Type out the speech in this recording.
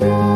想。